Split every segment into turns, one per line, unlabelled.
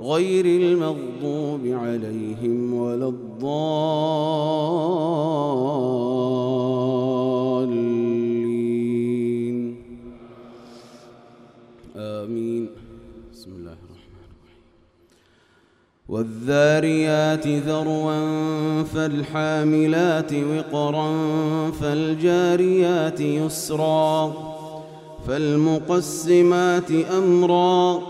غير المغضوب عليهم ولا الضالين. آمين. بسم الله الرحمن الرحيم. والذاريات ذروا فالحاملات وقرا فالجاريات يسرا فالمقسمات أمرا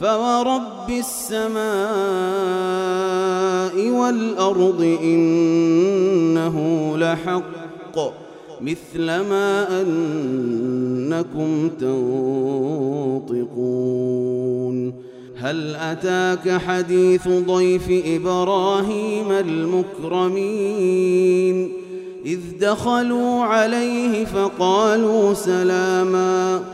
فورب السماء والأرض إنه لحق مثل ما أنكم تنطقون هل أتاك حديث ضيف إبراهيم المكرمين إذ دخلوا عليه فقالوا سلاماً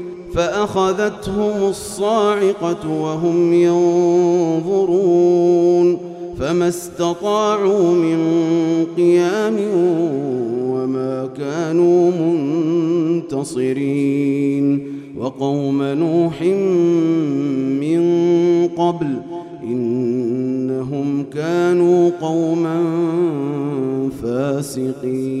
فأخذتهم الصاعقة وهم ينظرون فما استطاعوا من قيام وما كانوا منتصرين وقوم نوح من قبل إنهم كانوا قوما فاسقين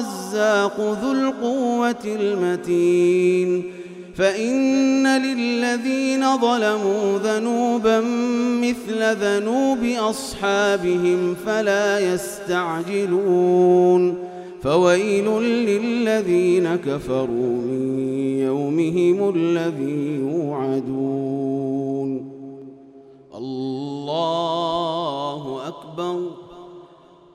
الرزاق ذو القوة المتين فإن للذين ظلموا ذنوبا مثل ذنوب أصحابهم فلا يستعجلون فويل للذين كفروا من يومهم الذي يوعدون الله أكبر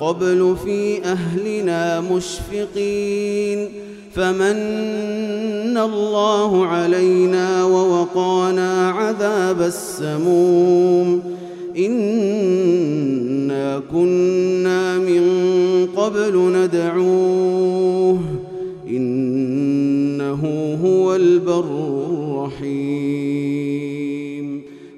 قبل في أهلنا مشفقين فمن الله علينا ووقانا عذاب السموم إنا كنا من قبل ندعوه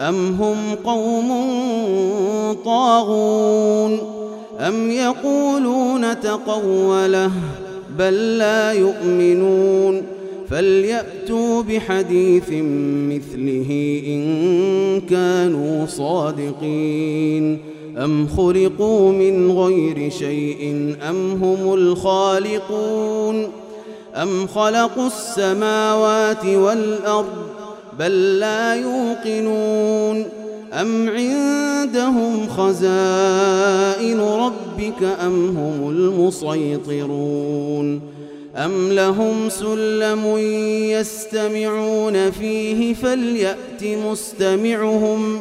أم هم قوم طاغون أم يقولون تقوله بل لا يؤمنون فليأتوا بحديث مثله إن كانوا صادقين أم خلقوا من غير شيء أم هم الخالقون أم خلقوا السماوات والأرض بل لا يوقنون. أم عندهم خزائن ربك أم هم المسيطرون؟ أم لهم سلم يستمعون فيه فليأت مستمعهم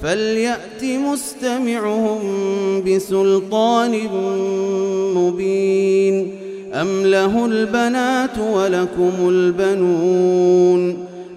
فليأت مستمعهم بسلطان مبين. أم له البنات ولكم البنون.